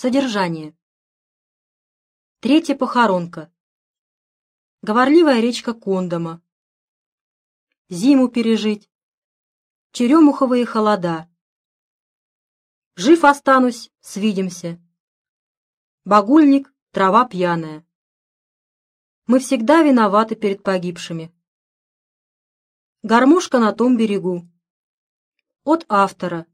Содержание. Третья похоронка. Говорливая речка Кондома. Зиму пережить. Черемуховые холода. Жив останусь, свидимся. Багульник, трава пьяная. Мы всегда виноваты перед погибшими. Гармошка на том берегу. От автора.